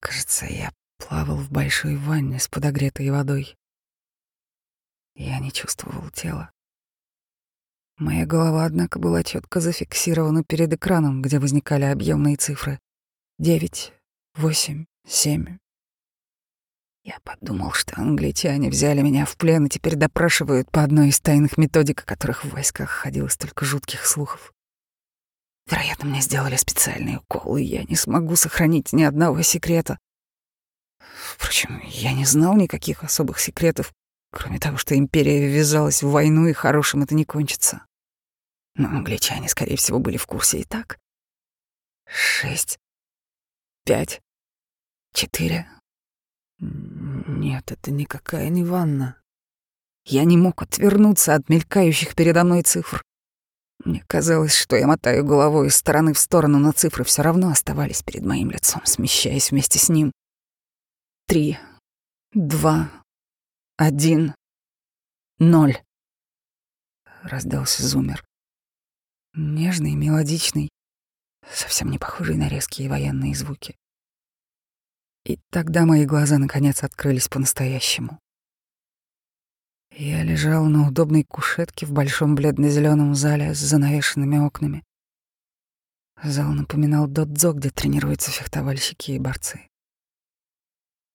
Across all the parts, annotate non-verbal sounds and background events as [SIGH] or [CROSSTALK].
Кажется, я плавал в большой ванне с подогретой водой. Я не чувствовал тела. Моя голова, однако, была четко зафиксирована перед экраном, где возникали объемные цифры. Девять, восемь, семь. Я подумал, что англичане взяли меня в плен и теперь допрашивают по одной из тайных методик, о которых в войсках ходило столько жутких слухов. Вероятно, мне сделали специальные уколы, и я не смогу сохранить ни одного секрета. Впрочем, я не знал никаких особых секретов, кроме того, что империя ввязалась в войну, и хорошим это не кончится. Но англичане, скорее всего, были в курсе и так. Шесть. Пять. Четыре. Нет, это никакая не ванна. Я не мог отвернуться от мелькающих передо мной цифр. Мне казалось, что я мотаю головой из стороны в сторону, но цифры все равно оставались перед моим лицом, смещаясь вместе с ним. Три, два, один, ноль. Раздался зумер. Нежный, мелодичный, совсем не похожий на резкие военные звуки. И тогда мои глаза наконец открылись по-настоящему. Я лежал на удобной кушетке в большом бледно-зеленом зале с занавешенными окнами. Зал напоминал додзо, где тренируются фехтовальщики и борцы.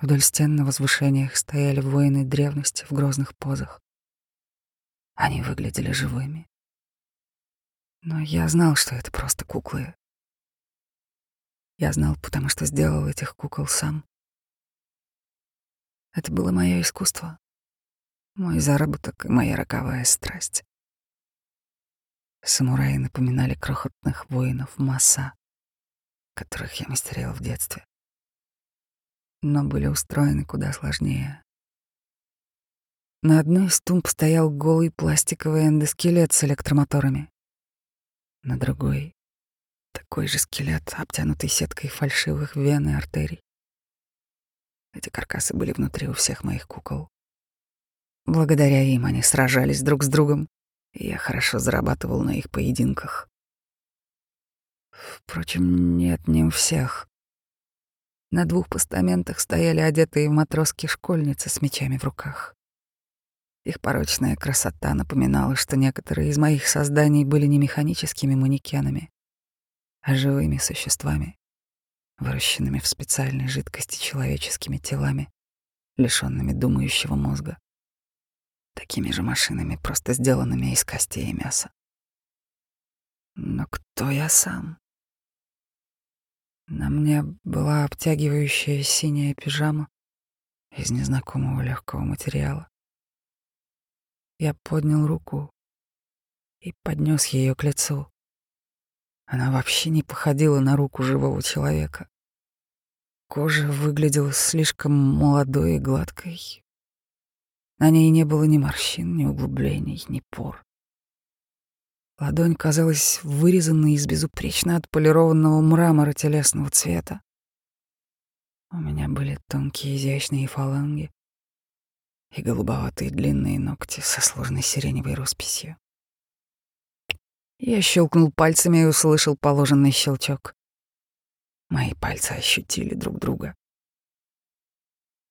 Вдоль стен на возвышениях стояли воины древности в грозных позах. Они выглядели живыми. Но я знал, что это просто куклы. Я знал, потому что сделал этих кукол сам. Это было мое искусство, мой заработок и моя роковая страсть. Самураи напоминали крохотных воинов масса, которых я мастерил в детстве, но были устроены куда сложнее. На одной из тумб стоял голый пластиковый эндоскелет с электромоторами на другой — такой же скелет, обтянутый сеткой фальшивых вен и артерий. Эти каркасы были внутри у всех моих кукол. Благодаря им они сражались друг с другом, и я хорошо зарабатывал на их поединках. Впрочем, не у всех. На двух постаментах стояли одетые в матроски школьницы с мечами в руках. Их порочная красота напоминала, что некоторые из моих созданий были не механическими манекенами, а живыми существами, выращенными в специальной жидкости человеческими телами, лишенными думающего мозга. Такими же машинами, просто сделанными из костей и мяса. Но кто я сам? На мне была обтягивающая синяя пижама из незнакомого легкого материала. Я поднял руку и поднес ее к лицу. Она вообще не походила на руку живого человека. Кожа выглядела слишком молодой и гладкой. На ней не было ни морщин, ни углублений, ни пор. Ладонь казалась вырезанной из безупречно отполированного мрамора телесного цвета. У меня были тонкие изящные фаланги, и голубоватые длинные ногти со сложной сиреневой росписью. Я щелкнул пальцами и услышал положенный щелчок. Мои пальцы ощутили друг друга.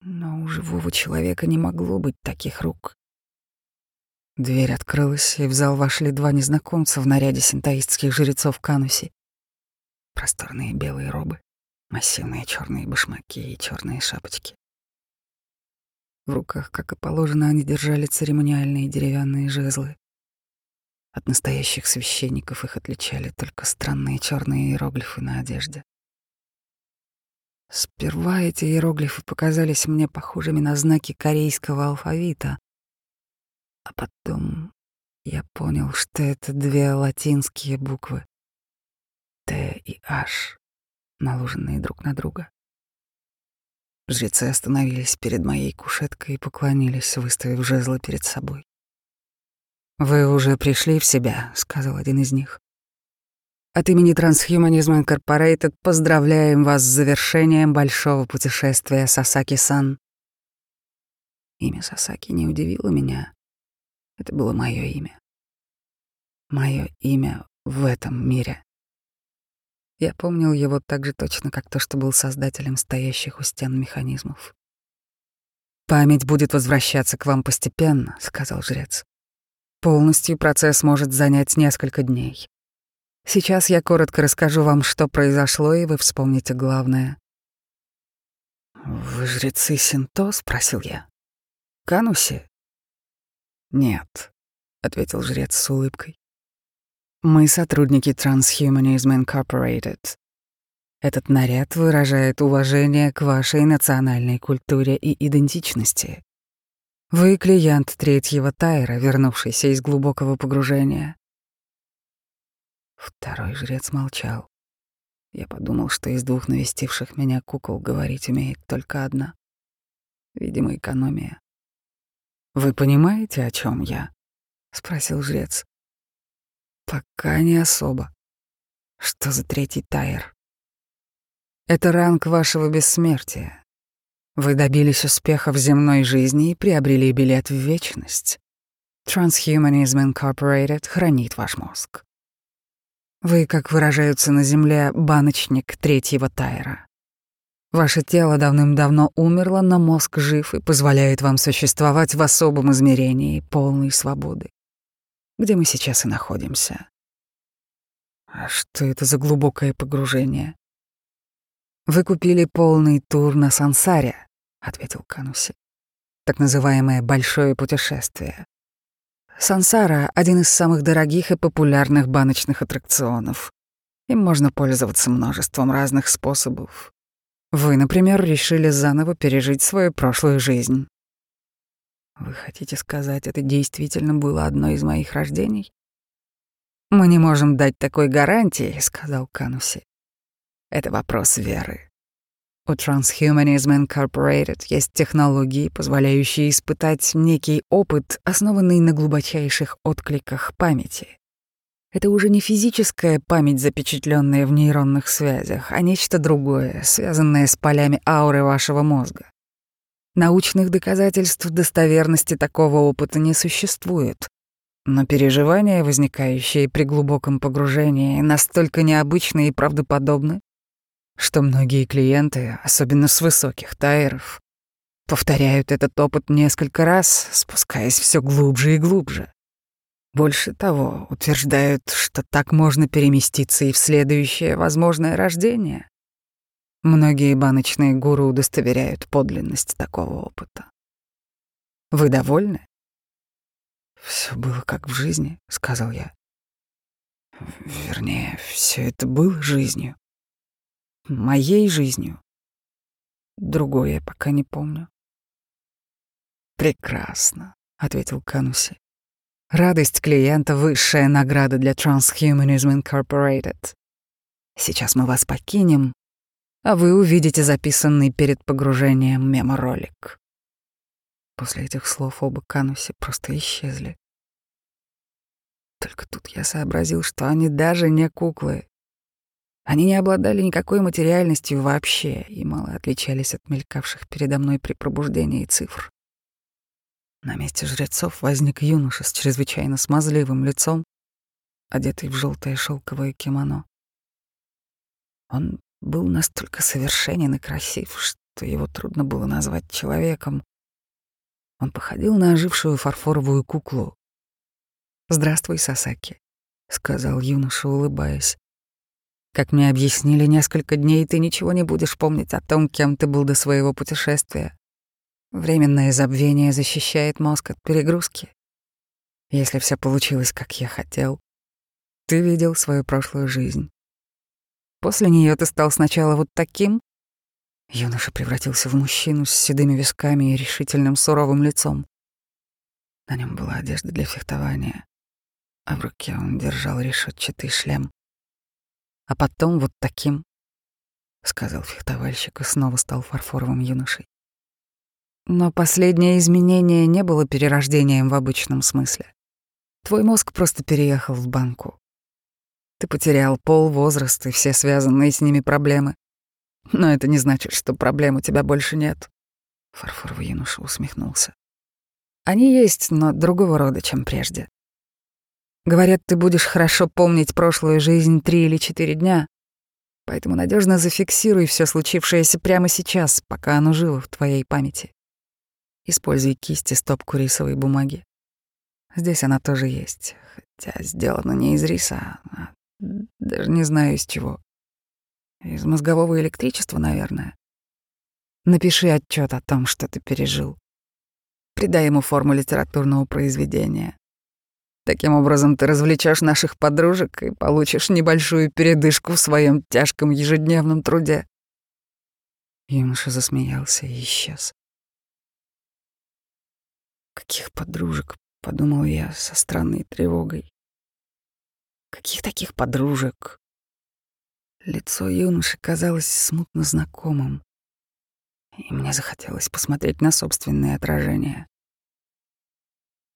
Но у живого человека не могло быть таких рук. Дверь открылась, и в зал вошли два незнакомца в наряде синтаистских жрецов Кануси. Просторные белые робы, массивные черные башмаки и черные шапочки. В руках, как и положено, они держали церемониальные деревянные жезлы. От настоящих священников их отличали только странные черные иероглифы на одежде. Сперва эти иероглифы показались мне похожими на знаки корейского алфавита, а потом я понял, что это две латинские буквы — Т и H, наложенные друг на друга. Жрецы остановились перед моей кушеткой и поклонились, выставив жезлы перед собой. «Вы уже пришли в себя», — сказал один из них. «От имени Transhumanism Incorporated поздравляем вас с завершением большого путешествия Сасаки-сан». Имя Сасаки не удивило меня. Это было мое имя. Мое имя в этом мире. Я помнил его так же точно, как то, что был создателем стоящих у стен механизмов. «Память будет возвращаться к вам постепенно», — сказал жрец. «Полностью процесс может занять несколько дней. Сейчас я коротко расскажу вам, что произошло, и вы вспомните главное». «Вы жрецы Синто?» — спросил я. «Кануси?» «Нет», — ответил жрец с улыбкой. «Мы сотрудники Transhumanism Incorporated. Этот наряд выражает уважение к вашей национальной культуре и идентичности. Вы клиент третьего Тайра, вернувшийся из глубокого погружения. Второй жрец молчал. Я подумал, что из двух навестивших меня кукол говорить умеет только одна. Видимо, экономия. «Вы понимаете, о чем я?» — спросил жрец. «Пока не особо. Что за третий Тайр?» Это ранг вашего бессмертия. Вы добились успеха в земной жизни и приобрели билет в вечность. Transhumanism Incorporated хранит ваш мозг. Вы, как выражаются на Земле, баночник третьего тайра. Ваше тело давным-давно умерло, но мозг жив и позволяет вам существовать в особом измерении полной свободы, где мы сейчас и находимся. А что это за глубокое погружение? «Вы купили полный тур на Сансаре», — ответил Кануси. «Так называемое «большое путешествие». Сансара — один из самых дорогих и популярных баночных аттракционов. Им можно пользоваться множеством разных способов. Вы, например, решили заново пережить свою прошлую жизнь. Вы хотите сказать, это действительно было одно из моих рождений? Мы не можем дать такой гарантии, сказал Кануси. Это вопрос веры. У Transhumanism Incorporated есть технологии, позволяющие испытать некий опыт, основанный на глубочайших откликах памяти. Это уже не физическая память, запечатленная в нейронных связях, а нечто другое, связанное с полями ауры вашего мозга. Научных доказательств достоверности такого опыта не существует, но переживания, возникающие при глубоком погружении, настолько необычны и правдоподобны, что многие клиенты, особенно с высоких тайров, повторяют этот опыт несколько раз, спускаясь все глубже и глубже. Больше того, утверждают, что так можно переместиться и в следующее возможное рождение. Многие баночные гуру удостоверяют подлинность такого опыта. Вы довольны? Все было как в жизни, сказал я. Вернее, все это было жизнью моей жизнью. Другое я пока не помню. Прекрасно, ответил Кануси. Радость клиента — высшая награда для Transhumanism Incorporated. Сейчас мы вас покинем, а вы увидите записанный перед погружением меморолик. После этих слов оба Кануси просто исчезли. Только тут я сообразил, что они даже не куклы. Они не обладали никакой материальностью вообще и мало отличались от мелькавших передо мной при пробуждении цифр. На месте жрецов возник юноша с чрезвычайно смазливым лицом, одетый в желтое шелковое кимоно. Он был настолько совершенен и красив, что его трудно было назвать человеком. Он походил на ожившую фарфоровую куклу. «Здравствуй, Сасаки», — сказал юноша, улыбаясь. Как мне объяснили, несколько дней ты ничего не будешь помнить о том, кем ты был до своего путешествия. Временное забвение защищает мозг от перегрузки. Если все получилось, как я хотел, ты видел свою прошлую жизнь. После нее ты стал сначала вот таким. Юноша превратился в мужчину с седыми висками и решительным суровым лицом. На нем была одежда для фехтования, а в руке он держал решетчатый шлем а потом вот таким, — сказал фехтовальщик и снова стал фарфоровым юношей. Но последнее изменение не было перерождением в обычном смысле. Твой мозг просто переехал в банку. Ты потерял пол, возраст и все связанные с ними проблемы. Но это не значит, что проблем у тебя больше нет. Фарфоровый юноша усмехнулся. Они есть, но другого рода, чем прежде. Говорят, ты будешь хорошо помнить прошлую жизнь три или четыре дня, Поэтому надежно зафиксируй все случившееся прямо сейчас, пока оно живо в твоей памяти. Используй кисть и стопку рисовой бумаги. Здесь она тоже есть, хотя сделана не из риса, а даже не знаю из чего. Из мозгового электричества, наверное. Напиши отчет о том, что ты пережил. Придай ему форму литературного произведения. Таким образом, ты развлечешь наших подружек и получишь небольшую передышку в своем тяжком ежедневном труде. Юноша засмеялся и исчез. Каких подружек, подумал я со странной тревогой. Каких таких подружек? Лицо юноши казалось смутно знакомым, и мне захотелось посмотреть на собственное отражение.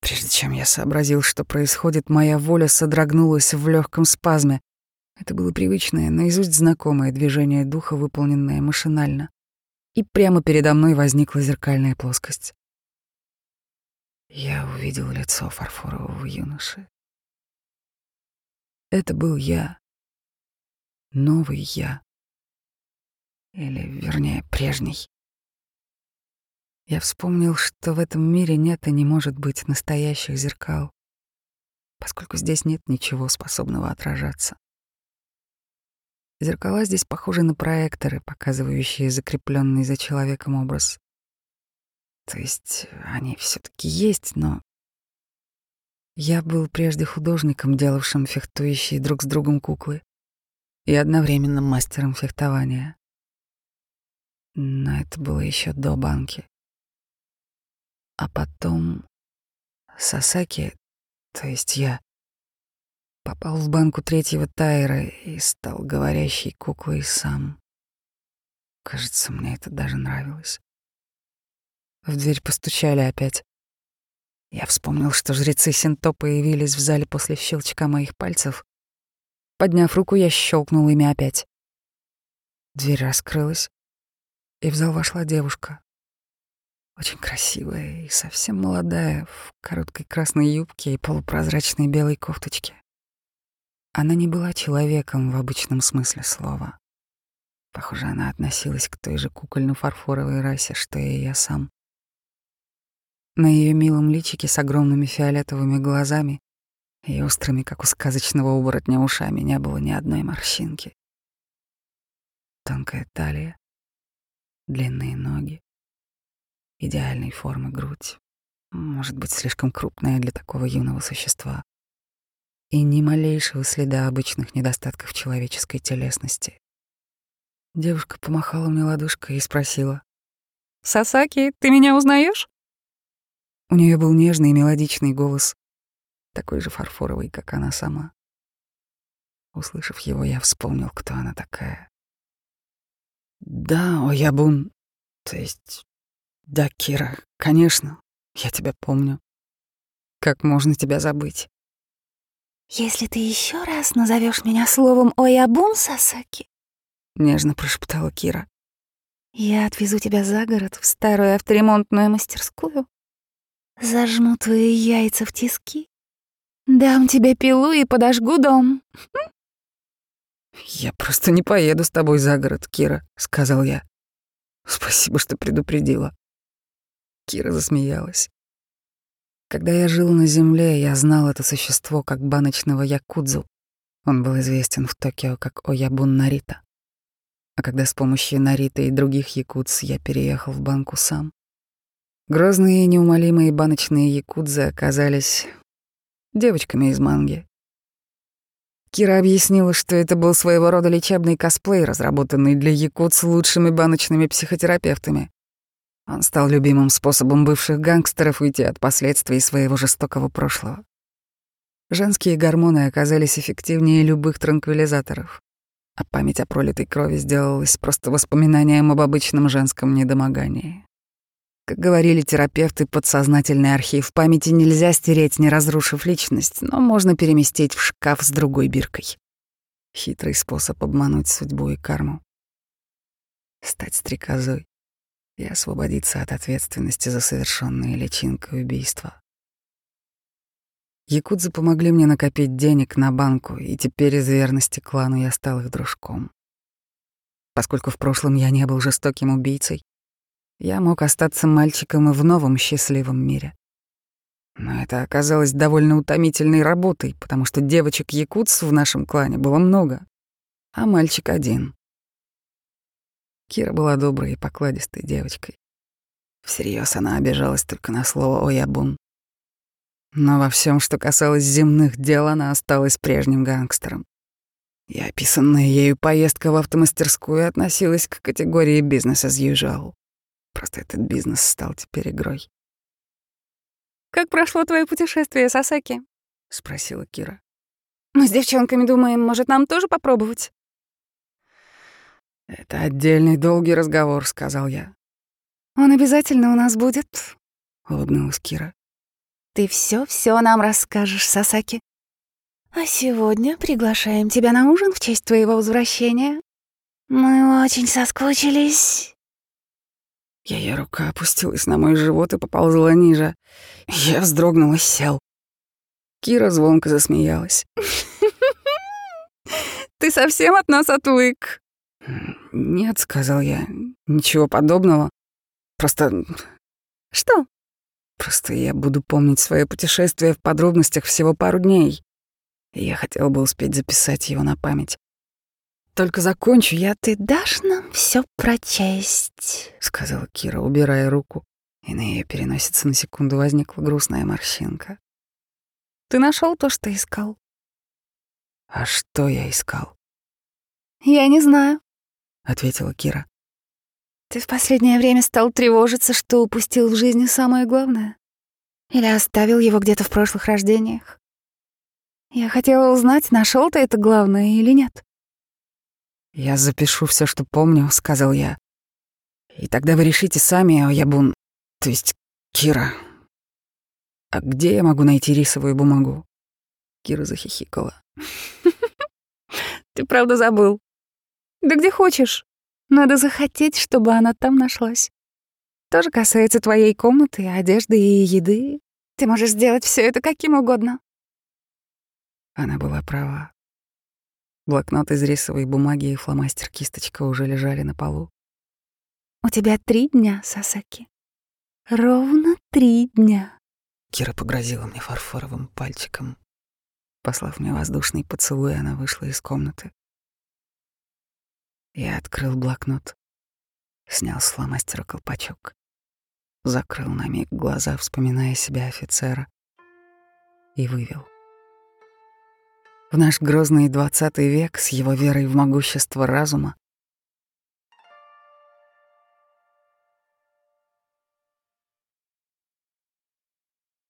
Прежде чем я сообразил, что происходит, моя воля содрогнулась в легком спазме. Это было привычное, наизусть знакомое движение духа, выполненное машинально. И прямо передо мной возникла зеркальная плоскость. Я увидел лицо фарфорового юноши. Это был я. Новый я. Или, вернее, прежний. Я вспомнил, что в этом мире нет и не может быть настоящих зеркал, поскольку здесь нет ничего способного отражаться. Зеркала здесь похожи на проекторы, показывающие закрепленный за человеком образ. То есть они все таки есть, но я был прежде художником, делавшим фехтующие друг с другом куклы, и одновременно мастером фехтования. Но это было еще до банки. А потом Сасаки, то есть я, попал в банку третьего тайра и стал говорящей куклой сам. Кажется, мне это даже нравилось. В дверь постучали опять. Я вспомнил, что жрецы Синто появились в зале после щелчка моих пальцев. Подняв руку, я щелкнул ими опять. Дверь раскрылась, и в зал вошла девушка. Очень красивая и совсем молодая, в короткой красной юбке и полупрозрачной белой кофточке. Она не была человеком в обычном смысле слова. Похоже, она относилась к той же кукольно-фарфоровой расе, что и я сам. На ее милом личике с огромными фиолетовыми глазами и острыми, как у сказочного оборотня, ушами не было ни одной морщинки. Тонкая талия, длинные ноги, идеальной формы грудь, может быть, слишком крупная для такого юного существа, и ни малейшего следа обычных недостатков человеческой телесности. Девушка помахала мне ладошкой и спросила. «Сасаки, ты меня узнаешь? У нее был нежный и мелодичный голос, такой же фарфоровый, как она сама. Услышав его, я вспомнил, кто она такая. «Да, Оябун, то есть да, Кира, конечно, я тебя помню. Как можно тебя забыть? Если ты еще раз назовешь меня словом Оябун Сасаки, нежно прошептала Кира. Я отвезу тебя за город в старую авторемонтную мастерскую, зажму твои яйца в тиски, дам тебе пилу и подожгу дом. Я просто не поеду с тобой за город, Кира, сказал я. Спасибо, что предупредила. Кира засмеялась. Когда я жил на Земле, я знал это существо как баночного якудзу. Он был известен в Токио как Оябун Нарита. А когда с помощью Нарита и других якудз я переехал в банку сам, грозные и неумолимые баночные якудзы оказались девочками из манги. Кира объяснила, что это был своего рода лечебный косплей, разработанный для якудз лучшими баночными психотерапевтами. Он стал любимым способом бывших гангстеров уйти от последствий своего жестокого прошлого. Женские гормоны оказались эффективнее любых транквилизаторов, а память о пролитой крови сделалась просто воспоминанием об обычном женском недомогании. Как говорили терапевты, подсознательный архив памяти нельзя стереть, не разрушив личность, но можно переместить в шкаф с другой биркой. Хитрый способ обмануть судьбу и карму. Стать стрекозой и освободиться от ответственности за совершенные личинкой убийства. Якудзы помогли мне накопить денег на банку, и теперь из верности клану я стал их дружком. Поскольку в прошлом я не был жестоким убийцей, я мог остаться мальчиком и в новом счастливом мире. Но это оказалось довольно утомительной работой, потому что девочек-якутс в нашем клане было много, а мальчик один. Кира была доброй и покладистой девочкой. Всерьез она обижалась только на слово «оябун». Но во всем, что касалось земных дел, она осталась прежним гангстером. И описанная ею поездка в автомастерскую относилась к категории «бизнес as usual». Просто этот бизнес стал теперь игрой. «Как прошло твое путешествие, Сасаки?» — спросила Кира. «Мы с девчонками думаем, может, нам тоже попробовать?» «Это отдельный долгий разговор», — сказал я. «Он обязательно у нас будет», — улыбнулась Кира. «Ты все-все нам расскажешь, Сасаки. А сегодня приглашаем тебя на ужин в честь твоего возвращения. Мы очень соскучились». Ее рука опустилась на мой живот и поползла ниже. Я вздрогнул и сел. Кира звонко засмеялась. [LAUGHS] «Ты совсем от нас отвык?» «Нет», — сказал я, — «ничего подобного. Просто...» «Что?» «Просто я буду помнить свое путешествие в подробностях всего пару дней. И я хотел бы успеть записать его на память. Только закончу я...» «Ты дашь нам все прочесть?» — сказала Кира, убирая руку. И на ее переносице на секунду возникла грустная морщинка. «Ты нашел то, что искал?» «А что я искал?» «Я не знаю», — ответила Кира. «Ты в последнее время стал тревожиться, что упустил в жизни самое главное? Или оставил его где-то в прошлых рождениях? Я хотела узнать, нашел ты это главное или нет». «Я запишу все, что помню», — сказал я. «И тогда вы решите сами, а я бун... То есть Кира. А где я могу найти рисовую бумагу?» Кира захихикала. [LAUGHS] «Ты правда забыл?» Да где хочешь. Надо захотеть, чтобы она там нашлась. Тоже касается твоей комнаты, одежды и еды. Ты можешь сделать все это каким угодно. Она была права. Блокнот из рисовой бумаги и фломастер-кисточка уже лежали на полу. «У тебя три дня, Сасаки. Ровно три дня». Кира погрозила мне фарфоровым пальчиком. Послав мне воздушный поцелуй, она вышла из комнаты. Я открыл блокнот, снял с фломастера колпачок, закрыл на миг глаза, вспоминая себя офицера, и вывел. В наш грозный двадцатый век с его верой в могущество разума